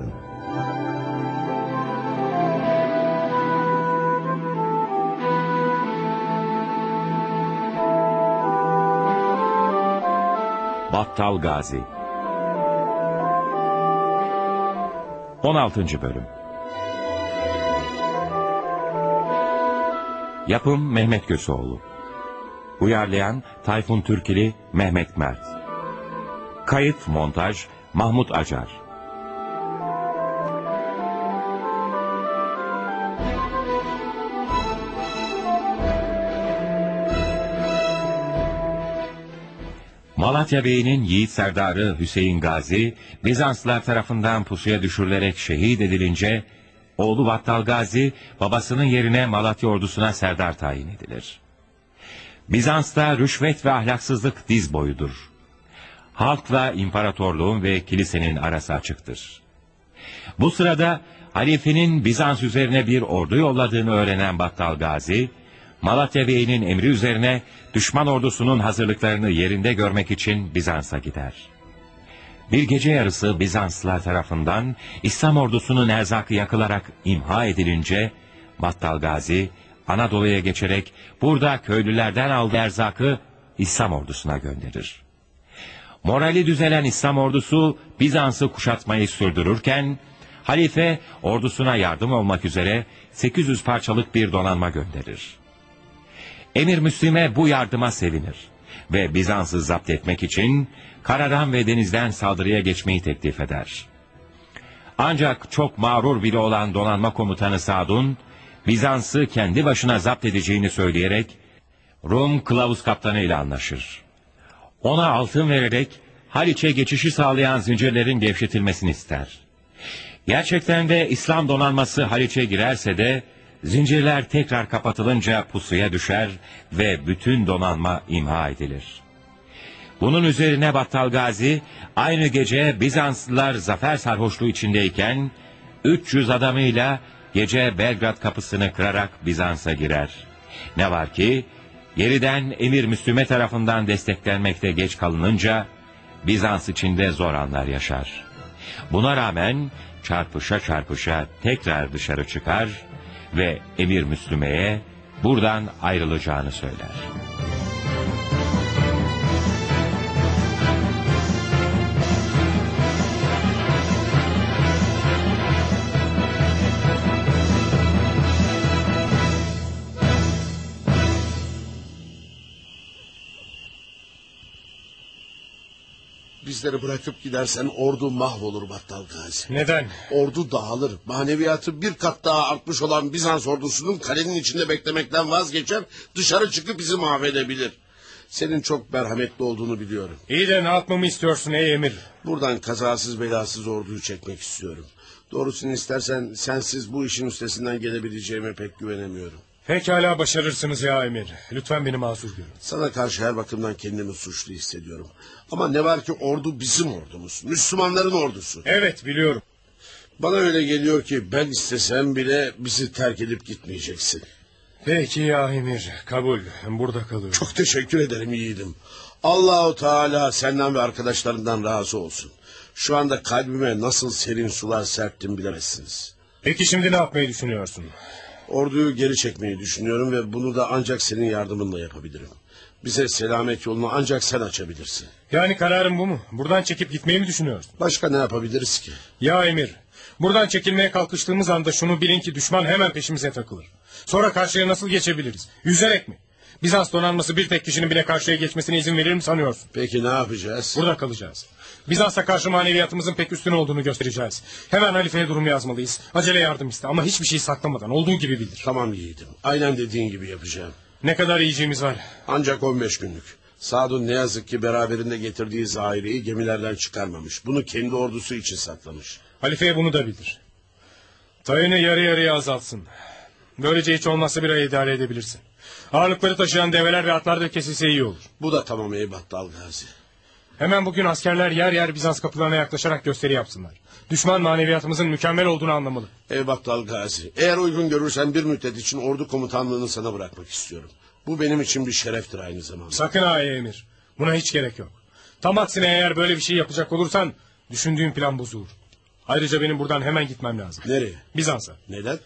Yarın. Battal Gazi 16. Bölüm Yapım Mehmet Gösoğlu Uyarlayan Tayfun Türkili Mehmet Mert Kayıt Montaj Mahmut Acar Malatya Bey'inin yiğit serdarı Hüseyin Gazi, Bizanslılar tarafından pusuya düşürülerek şehit edilince, oğlu Battal Gazi, babasının yerine Malatya ordusuna serdar tayin edilir. Bizans'ta rüşvet ve ahlaksızlık diz boyudur. Halkla imparatorluğun ve kilisenin arası açıktır. Bu sırada halifenin Bizans üzerine bir ordu yolladığını öğrenen Battal Gazi, Malatya Bey'inin emri üzerine düşman ordusunun hazırlıklarını yerinde görmek için Bizans'a gider. Bir gece yarısı Bizanslılar tarafından İslam ordusunun erzakı yakılarak imha edilince Battal Gazi Anadolu'ya geçerek burada köylülerden aldığı erzakı İslam ordusuna gönderir. Morali düzelen İslam ordusu Bizans'ı kuşatmayı sürdürürken halife ordusuna yardım olmak üzere 800 parçalık bir donanma gönderir. Emir Müslim'e bu yardıma sevinir ve Bizans'ı zapt etmek için karadan ve denizden saldırıya geçmeyi teklif eder. Ancak çok mağrur biri olan donanma komutanı Sadun, Bizans'ı kendi başına zapt edeceğini söyleyerek Rum kılavuz kaptanı ile anlaşır. Ona altın vererek Haliç'e geçişi sağlayan zincirlerin gevşetilmesini ister. Gerçekten de İslam donanması Haliç'e girerse de zincirler tekrar kapatılınca pusuya düşer ve bütün donanma imha edilir. Bunun üzerine Battal Gazi aynı gece Bizanslılar zafer sarhoşluğu içindeyken 300 adamıyla gece Belgrad kapısını kırarak Bizans'a girer. Ne var ki geriden Emir Müslüme tarafından desteklenmekte geç kalınınca Bizans içinde zor anlar yaşar. Buna rağmen çarpışa çarpışa tekrar dışarı çıkar ve Emir Müslüme'ye buradan ayrılacağını söyler. Bizleri bırakıp gidersen ordu mahvolur Battal Gazi. Neden? Ordu dağılır. Maneviyatı bir kat daha artmış olan Bizans ordusunun kalenin içinde beklemekten vazgeçer... ...dışarı çıkıp bizi mahvedebilir. Senin çok merhametli olduğunu biliyorum. İyi de ne yapmamı istiyorsun ey emir? Buradan kazasız belasız orduyu çekmek istiyorum. Doğrusunu istersen sensiz bu işin üstesinden gelebileceğime pek güvenemiyorum. Pekala başarırsınız ya emir. Lütfen beni mazur görün. Sana karşı her bakımdan kendimi suçlu hissediyorum. Ama ne var ki ordu bizim ordumuz. Müslümanların ordusu. Evet biliyorum. Bana öyle geliyor ki ben istesem bile bizi terk edip gitmeyeceksin. Peki ya emir. Kabul. Burada kalıyorum. Çok teşekkür ederim yiğidim. Allahu Teala senden ve arkadaşlarından razı olsun. Şu anda kalbime nasıl serin sular serptim bilemezsiniz. Peki şimdi ne yapmayı düşünüyorsun? Orduyu geri çekmeyi düşünüyorum ve bunu da ancak senin yardımınla yapabilirim. Bize selamet yolunu ancak sen açabilirsin. Yani kararın bu mu? Buradan çekip gitmeyi mi düşünüyorsun? Başka ne yapabiliriz ki? Ya emir. Buradan çekilmeye kalkıştığımız anda şunu bilin ki düşman hemen peşimize takılır. Sonra karşıya nasıl geçebiliriz? Yüzerek mi? Bizans donanması bir tek kişinin bile karşıya geçmesine izin verir mi sanıyorsun? Peki ne yapacağız? Burada kalacağız. Bizans'a karşı maneviyatımızın pek üstün olduğunu göstereceğiz. Hemen halifeye durumu yazmalıyız. Acele yardım iste ama hiçbir şey saklamadan olduğu gibi bildir. Tamam yiğidim. Aynen dediğin gibi yapacağım. Ne kadar yiyeceğimiz var? Ancak 15 günlük. Sadun ne yazık ki beraberinde getirdiği Zahire'yi gemilerden çıkarmamış. Bunu kendi ordusu için saklamış. Halifeye bunu da bildir. Tayını yarı yarıya azaltsın. Böylece hiç olmazsa bir ay idare edebilirsin. Ağırlıkları taşıyan develer ve atlar da kesilse iyi olur. Bu da tamam ey Battal Gazi. Hemen bugün askerler yer yer Bizans kapılarına yaklaşarak gösteri yapsınlar. Düşman maneviyatımızın mükemmel olduğunu anlamalı. Ey Battal Gazi, eğer uygun görürsen bir müddet için ordu komutanlığını sana bırakmak istiyorum. Bu benim için bir şereftir aynı zamanda. Sakın ha emir. Buna hiç gerek yok. Tam aksine eğer böyle bir şey yapacak olursan düşündüğün plan bozulur. Ayrıca benim buradan hemen gitmem lazım. Nereye? Bizans'a. Neden?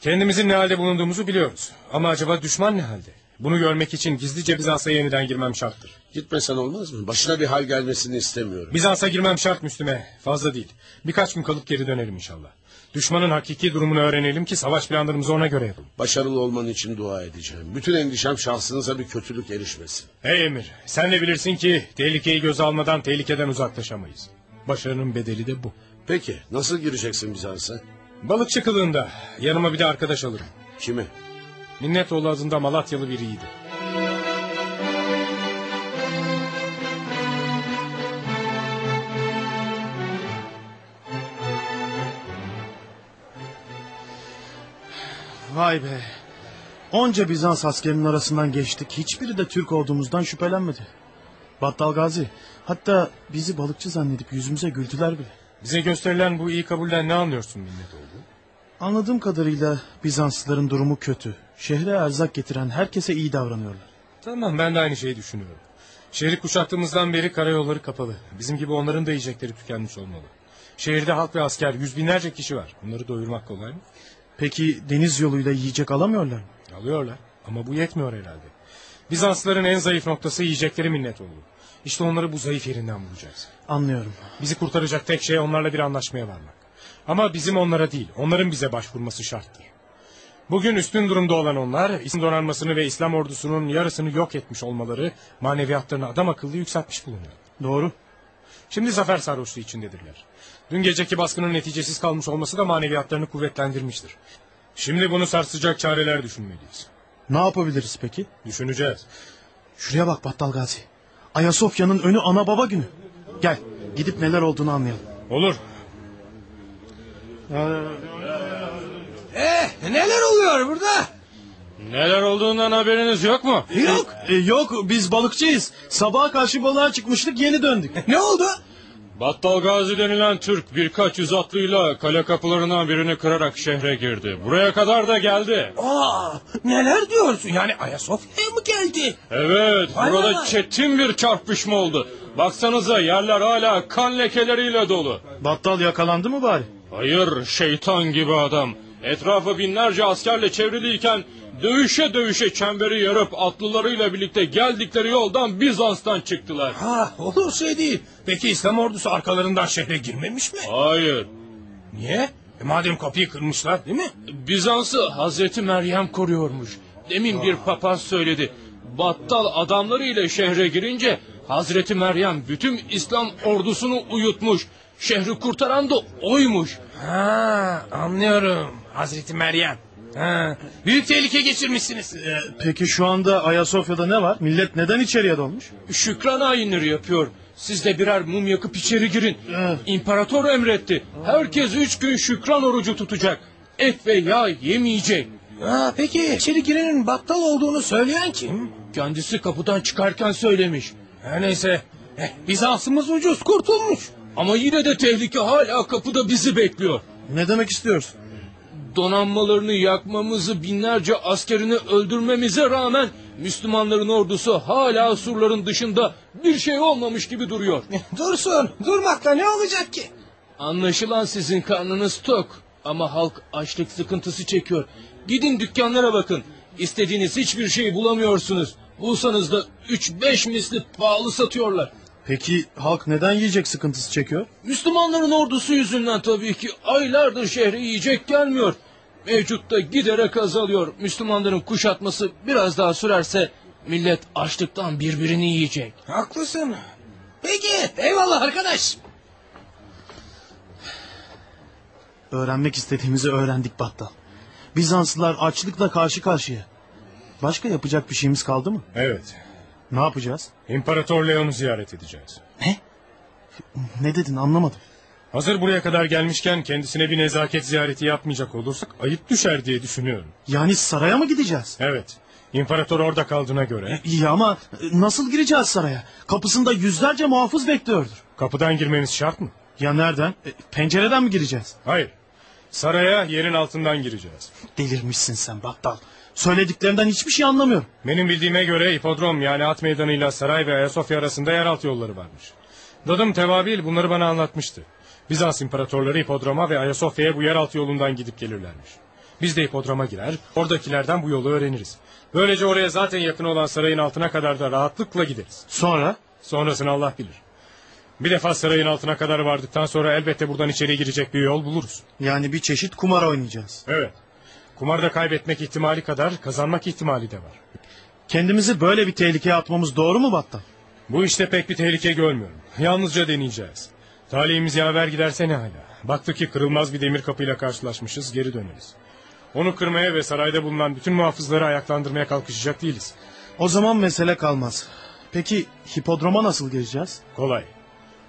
Kendimizin ne halde bulunduğumuzu biliyoruz. Ama acaba düşman ne halde? Bunu görmek için gizlice Bizans'a yeniden girmem şarttır. Gitmesen olmaz mı? Başına bir hal gelmesini istemiyorum. Bizans'a girmem şart Müslüme. Fazla değil. Birkaç gün kalıp geri dönelim inşallah. Düşmanın hakiki durumunu öğrenelim ki savaş planlarımızı ona göre yapalım. Başarılı olman için dua edeceğim. Bütün endişem şahsınıza bir kötülük erişmesin. Hey Emir, sen de bilirsin ki tehlikeyi göze almadan tehlikeden uzaklaşamayız. Başarının bedeli de bu. Peki nasıl gireceksin Bizans'a? Balıkçı kılığında yanıma bir de arkadaş alırım. Kimi? Minnetoğlu adında Malatyalı biriydi. Vay be. Onca Bizans askerinin arasından geçtik. Hiçbiri de Türk olduğumuzdan şüphelenmedi. Battal Gazi. Hatta bizi balıkçı zannedip yüzümüze güldüler bile. Bize gösterilen bu iyi kabulden ne anlıyorsun Minnetoğlu? Anladığım kadarıyla Bizanslıların durumu kötü. Şehre erzak getiren herkese iyi davranıyorlar. Tamam ben de aynı şeyi düşünüyorum. Şehri kuşattığımızdan beri karayolları kapalı. Bizim gibi onların da yiyecekleri tükenmiş olmalı. Şehirde halk ve asker yüz binlerce kişi var. Bunları doyurmak kolay mı? Peki deniz yoluyla yiyecek alamıyorlar mı? Alıyorlar ama bu yetmiyor herhalde. Bizansların en zayıf noktası yiyecekleri minnet oldu. İşte onları bu zayıf yerinden bulacağız. Anlıyorum. Bizi kurtaracak tek şey onlarla bir anlaşmaya varmak. Ama bizim onlara değil, onların bize başvurması şarttır. Bugün üstün durumda olan onlar, İslam donanmasını ve İslam ordusunun yarısını yok etmiş olmaları maneviyatlarını adam akıllı yükseltmiş bulunuyor. Doğru. Şimdi zafer sarhoşluğu içindedirler. Dün geceki baskının neticesiz kalmış olması da maneviyatlarını kuvvetlendirmiştir. Şimdi bunu sarsacak çareler düşünmeliyiz. Ne yapabiliriz peki? Düşüneceğiz. Şuraya bak Battal Gazi. Ayasofya'nın önü ana baba günü. Gel gidip neler olduğunu anlayalım. Olur. Eh neler oluyor burada? Neler olduğundan haberiniz yok mu? Yok. E, yok biz balıkçıyız. Sabaha karşı balığa çıkmıştık yeni döndük. Ne oldu? Battal Gazi denilen Türk birkaç yüz atlıyla kale kapılarından birini kırarak şehre girdi. Buraya kadar da geldi. Aa, neler diyorsun? Yani Ayasofya'ya mı geldi? Evet, Vay burada vay. çetin bir çarpışma oldu. Baksanıza yerler hala kan lekeleriyle dolu. Battal yakalandı mı bari? Hayır, şeytan gibi adam. Etrafı binlerce askerle çevriliyken dövüşe dövüşe çemberi yarıp atlılarıyla birlikte geldikleri yoldan Bizans'tan çıktılar. Ha, olur şey değil. Peki İslam ordusu arkalarından şehre girmemiş mi? Hayır, Niye? E, madem kapıyı kırmışlar değil mi? Bizans'ı Hazreti Meryem koruyormuş. Demin bir papaz söyledi. Battal adamlarıyla şehre girince Hazreti Meryem bütün İslam ordusunu uyutmuş. Şehri kurtaran da oymuş. Ha, anlıyorum. Hazreti Meryem. Ha, büyük tehlike geçirmişsiniz. E, peki şu anda Ayasofya'da ne var? Millet neden içeriye dolmuş? Şükran ayinleri yapıyor. Siz de birer mum yakıp içeri girin. Evet. İmparator emretti. Herkes üç gün şükran orucu tutacak. Et ve yağ yemeyecek. Ha, peki içeri girenin battal olduğunu söyleyen kim? Kendisi kapıdan çıkarken söylemiş. Her neyse. Eh, Bizans'ımız ucuz kurtulmuş. Ama yine de tehlike hala kapıda bizi bekliyor. Ne demek istiyorsun? Donanmalarını yakmamızı binlerce askerini öldürmemize rağmen Müslümanların ordusu hala surların dışında bir şey olmamış gibi duruyor. Dursun. Durmakla ne olacak ki? Anlaşılan sizin karnınız tok ama halk açlık sıkıntısı çekiyor. Gidin dükkanlara bakın. İstediğiniz hiçbir şeyi bulamıyorsunuz. Bulsanız da 3-5 misli pahalı satıyorlar. Peki halk neden yiyecek sıkıntısı çekiyor? Müslümanların ordusu yüzünden tabii ki aylardır şehre yiyecek gelmiyor. Mevcutta giderek azalıyor. Müslümanların kuşatması biraz daha sürerse millet açlıktan birbirini yiyecek. Haklısın. Peki eyvallah arkadaş. Öğrenmek istediğimizi öğrendik Battal. Bizanslılar açlıkla karşı karşıya. Başka yapacak bir şeyimiz kaldı mı? Evet. Ne yapacağız? İmparator Leon'u ziyaret edeceğiz. Ne dedin anlamadım. Hazır buraya kadar gelmişken kendisine bir nezaket ziyareti yapmayacak olursak ayıp düşer diye düşünüyorum. Yani saraya mı gideceğiz? Evet. İmparator orada kaldığına göre İyi ama e, nasıl gireceğiz saraya? Kapısında yüzlerce muhafız bekliyordur. kapıdan girmeniz şart mı? Ya nereden? E, pencereden mi gireceğiz? Hayır. Saraya yerin altından gireceğiz. Delirmişsin sen Battal. Söylediklerinden hiçbir şey anlamıyorum. Benim bildiğime göre hipodrom yani at meydanıyla saray ve Ayasofya arasında yeraltı yolları varmış. Dadım Tevabil bunları bana anlatmıştı. Bizans imparatorları hipodroma ve Ayasofya'ya bu yeraltı yolundan gidip gelirlermiş. Biz de hipodroma girer, oradakilerden bu yolu öğreniriz. Böylece oraya zaten yakın olan sarayın altına kadar da rahatlıkla gideriz. Sonra? Sonrasını Allah bilir. Bir defa sarayın altına kadar vardıktan sonra elbette buradan içeri girecek bir yol buluruz. Yani bir çeşit kumar oynayacağız. Evet. Kumarda kaybetmek ihtimali kadar kazanmak ihtimali de var. Kendimizi böyle bir tehlikeye atmamız doğru mu Battal? Bu işte pek bir tehlike görmüyorum. Yalnızca deneyeceğiz. Talihimiz yaver giderse ne hala. Baktık ki kırılmaz bir demir kapıyla karşılaşmışız geri döneriz. Onu kırmaya ve sarayda bulunan bütün muhafızları ayaklandırmaya kalkışacak değiliz. O zaman mesele kalmaz. Peki hipodroma nasıl gireceğiz? Kolay.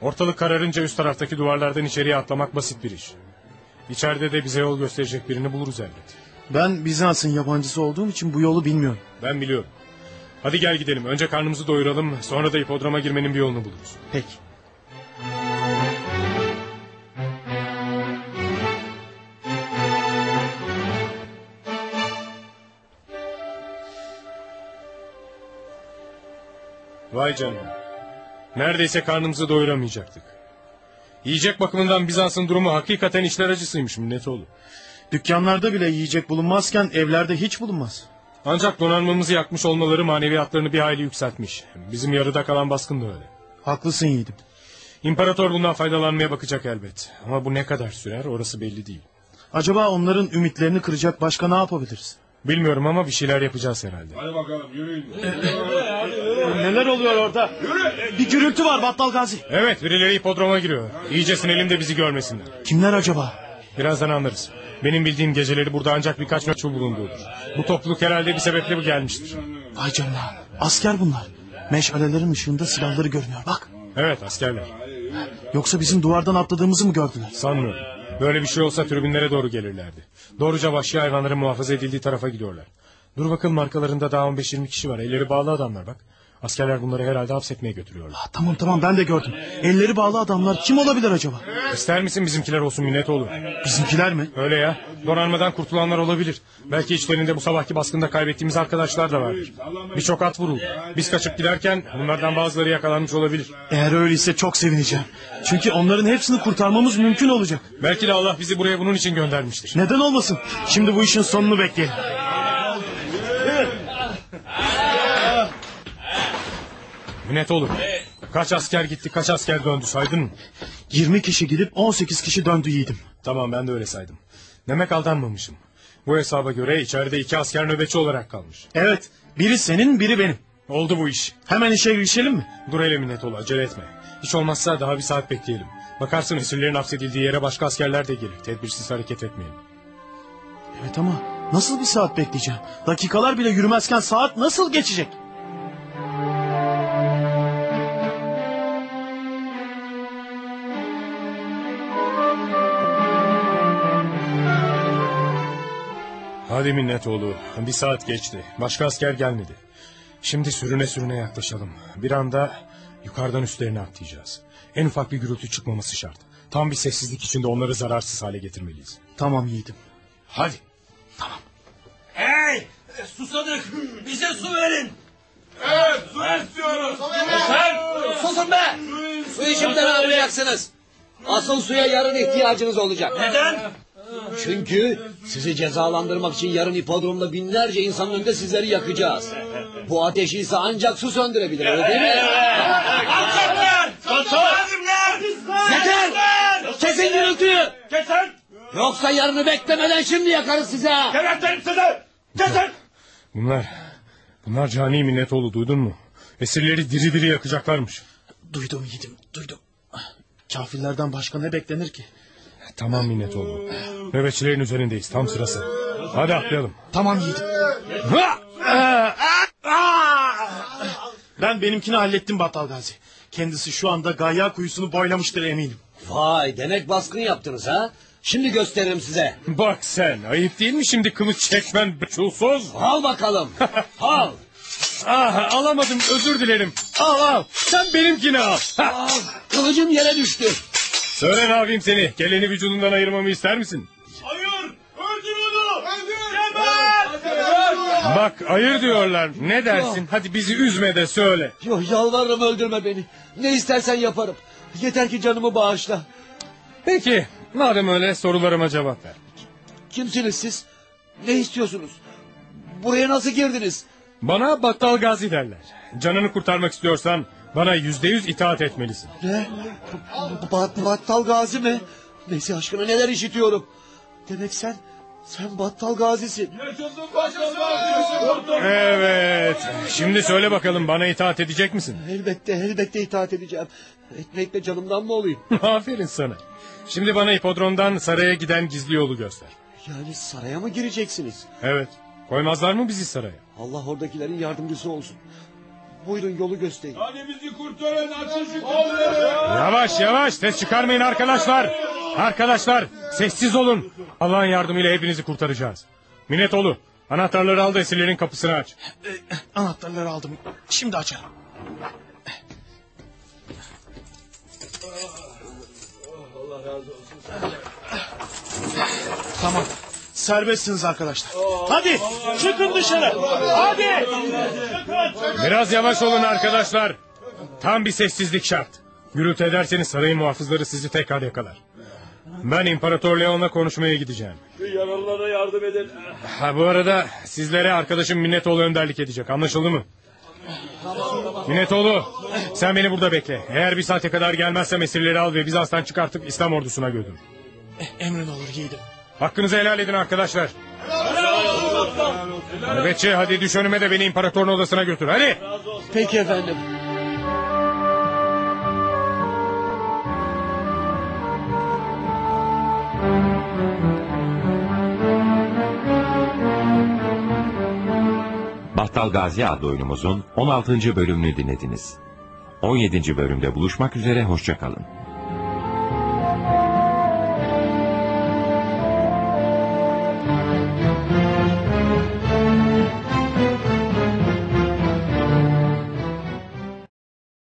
Ortalık kararınca üst taraftaki duvarlardan içeriye atlamak basit bir iş. İçeride de bize yol gösterecek birini buluruz elbet. Ben Bizans'ın yabancısı olduğum için bu yolu bilmiyorum. Ben biliyorum. Hadi gel gidelim. Önce karnımızı doyuralım. Sonra da hipodroma girmenin bir yolunu buluruz. Peki. Vay canına. Neredeyse karnımızı doyuramayacaktık. Yiyecek bakımından Bizans'ın durumu hakikaten içler acısıymış Minnetoğlu. Dükkanlarda bile yiyecek bulunmazken evlerde hiç bulunmaz. Ancak donanmamızı yakmış olmaları maneviyatlarını bir hayli yükseltmiş. Bizim yarıda kalan baskın da öyle. Haklısın yiğidim. İmparator bundan faydalanmaya bakacak elbet. Ama bu ne kadar sürer orası belli değil. Acaba onların ümitlerini kıracak başka ne yapabiliriz? Bilmiyorum ama bir şeyler yapacağız herhalde. Neler oluyor orada? Bir gürültü var Battal Gazi. Evet birileri hipodroma giriyor. İyice sinelim de bizi görmesinler. Kimler acaba? Birazdan anlarız. Benim bildiğim geceleri burada ancak birkaç meçhul bulunduğudur. Bu topluluk herhalde bir sebeple bu gelmiştir. Vay canına. Asker bunlar. Meşalelerin ışığında silahları görünüyor bak. Evet askerler. Yoksa bizim duvardan atladığımızı mı gördüler? Sanmıyorum. Böyle bir şey olsa tribünlere doğru gelirlerdi. Doğruca vahşi hayvanların muhafaza edildiği tarafa gidiyorlar. Dur bakalım arkalarında daha 15-20 kişi var. Elleri bağlı adamlar bak. Askerler bunları herhalde hapsetmeye götürüyorlar. Ah, tamam tamam ben de gördüm. Elleri bağlı adamlar kim olabilir acaba? İster misin bizimkiler olsun minnet olur. Bizimkiler mi? Öyle ya. Donanmadan kurtulanlar olabilir. Belki içlerinde bu sabahki baskında kaybettiğimiz arkadaşlar da vardır. Birçok at vuruldu. Biz kaçıp giderken bunlardan bazıları yakalanmış olabilir. Eğer öyleyse çok sevineceğim. Çünkü onların hepsini kurtarmamız mümkün olacak. Belki de Allah bizi buraya bunun için göndermiştir. Neden olmasın? Şimdi bu işin sonunu bekleyelim. Minnet olur. Kaç asker gitti kaç asker döndü saydın mı? 20 kişi gidip 18 kişi döndü yiğidim. Tamam ben de öyle saydım. Demek aldanmamışım. Bu hesaba göre içeride iki asker nöbetçi olarak kalmış. Evet biri senin biri benim. Oldu bu iş. Hemen işe girişelim mi? Dur hele minnet ol acele etme. Hiç olmazsa daha bir saat bekleyelim. Bakarsın esirlerin hapsedildiği yere başka askerler de gelir. Tedbirsiz hareket etmeyelim. Evet ama nasıl bir saat bekleyeceğim? Dakikalar bile yürümezken saat nasıl geçecek? Hadi minnetoğlu. Bir saat geçti. Başka asker gelmedi. Şimdi sürüne sürüne yaklaşalım. Bir anda yukarıdan üstlerine atlayacağız. En ufak bir gürültü çıkmaması şart. Tam bir sessizlik içinde onları zararsız hale getirmeliyiz. Tamam yiğidim. Hadi. Hey! Susadık! Bize su verin! Susun be! Suyu şimdiden almayacaksınız. Asıl suya yarın ihtiyacınız olacak. Neden? Çünkü sizi cezalandırmak için yarın hipodromda binlerce insanın önünde sizleri yakacağız. Bu ateşi ise ancak su söndürebilir öyle değil mi? Alçaklar! Zalimler! Yeter! Kesin gürültüyü! Keser! Yoksa yarını beklemeden şimdi yakarız size. ha! Gebertelim sizi! Keser! Bunlar, bunlar cani minnetoğlu duydun mu? Esirleri diri diri yakacaklarmış. Duydum yiğidim duydum. Kafirlerden başka ne beklenir ki? Tamam minnetoğlu. Nöbetçilerin üzerindeyiz tam sırası. Hadi atlayalım. Tamam yiğidim. Ben benimkini hallettim Battal Gazi. Kendisi şu anda Gayya kuyusunu boylamıştır eminim. Vay demek baskın yaptınız ha? Şimdi gösteririm size. Bak sen ayıp değil mi şimdi kılıç çekmen çulsuz? Al bakalım. Al. Ah alamadım özür dilerim. Al al sen benimkini al. Ha, Al. Kılıcım yere düştü. Söyle ne yapayım seni geleni vücudundan ayırmamı ister misin? Hayır! Öldür onu! Geber! Bak ayır diyorlar ne dersin hadi bizi üzme de söyle. Yok yalvarırım öldürme beni. Ne istersen yaparım. Yeter ki canımı bağışla. Peki madem öyle sorularıma cevap ver. Kimsiniz siz? Ne istiyorsunuz? Buraya nasıl girdiniz? Bana Battal Gazi derler. Canını kurtarmak istiyorsan bana yüzde yüz itaat etmelisin. Ne? Bat, battal Gazi mi? Mesih aşkına neler işitiyorum. Demek sen, sen Battal Gazi'sin. Evet. Şimdi söyle bakalım bana itaat edecek misin? Elbette, elbette itaat edeceğim. Etmekle canımdan mı olayım? Aferin sana. Şimdi bana hipodromdan saraya giden gizli yolu göster. Yani saraya mı gireceksiniz? Evet. Koymazlar mı bizi saraya? Allah oradakilerin yardımcısı olsun. Buyurun yolu gösterin. Hadi bizi kurtarın açın şu kapıları. Yavaş yavaş ses çıkarmayın arkadaşlar. Arkadaşlar sessiz olun. Allah'ın yardımıyla hepinizi kurtaracağız. Minnetoğlu anahtarları al da esirlerin kapısını aç. Anahtarları aldım. Şimdi açarım. Tamam. Serbestsiniz arkadaşlar. Hadi çıkın dışarı. Hadi. Biraz yavaş olun arkadaşlar. Tam bir sessizlik şart. Gürültü ederseniz sarayın muhafızları sizi tekrar yakalar. Ben İmparator Leon'la konuşmaya gideceğim. Yaralılara yardım edin. Ha bu arada sizlere arkadaşım Minnetoğlu önderlik edecek. Anlaşıldı mı? Minnetoğlu sen beni burada bekle. Eğer bir saate kadar gelmezsem esirleri al ve Bizans'tan çıkartıp İslam ordusuna götür. Emrin olur yiğidim. Hakkınızı helal edin arkadaşlar. Nöbetçi hadi düş önüme de beni imparatorun odasına götür. Hadi. Peki efendim. Battal Gazi adlı oyunumuzun 16. bölümünü dinlediniz. 17. bölümde buluşmak üzere hoşçakalın.